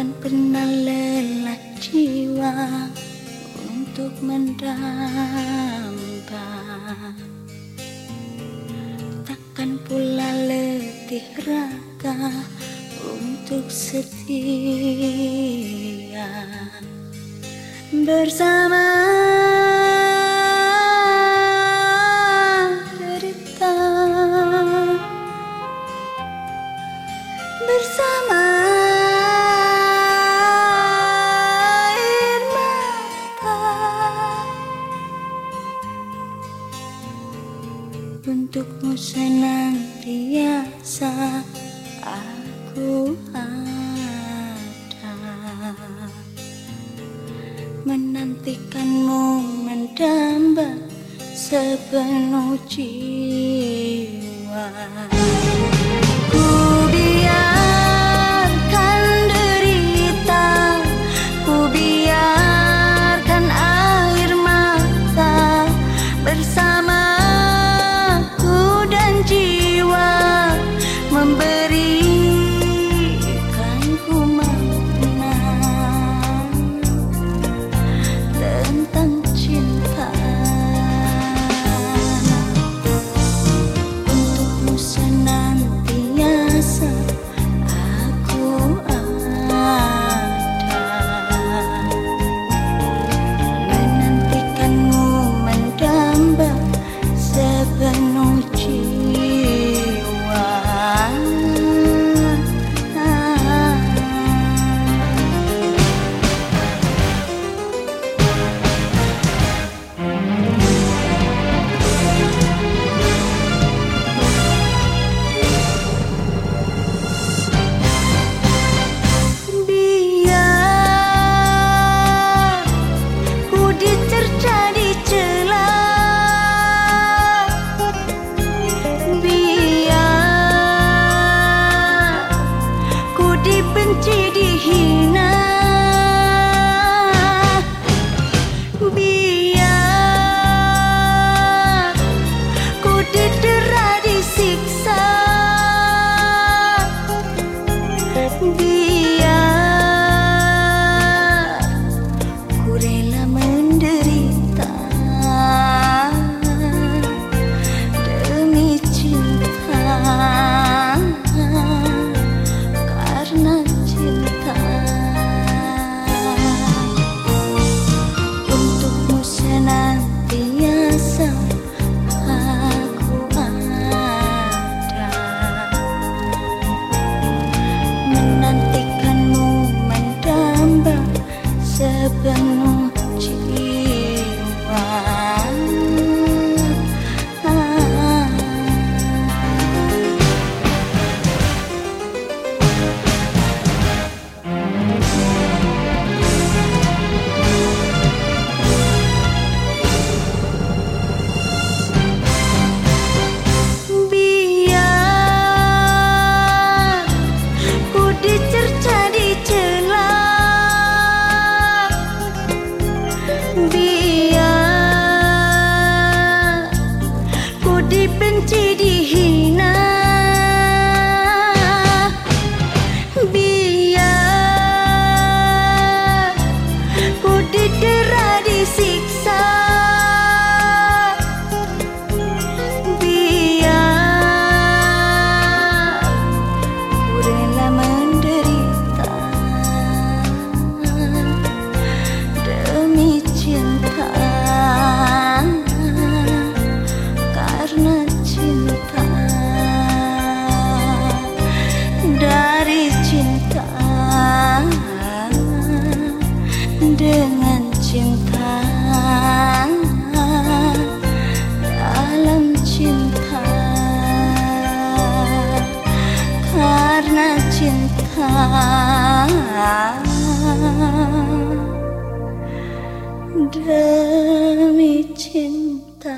Takkan pernah lelah jiwa Untuk mendamba. Takkan pula letih raga Untuk setia. Bersama derita. Bersama Untukmu senantiasa aku ada. Menantikanmu mendamba sepenuh jiwa memberi Rela menderi benci di demi cinta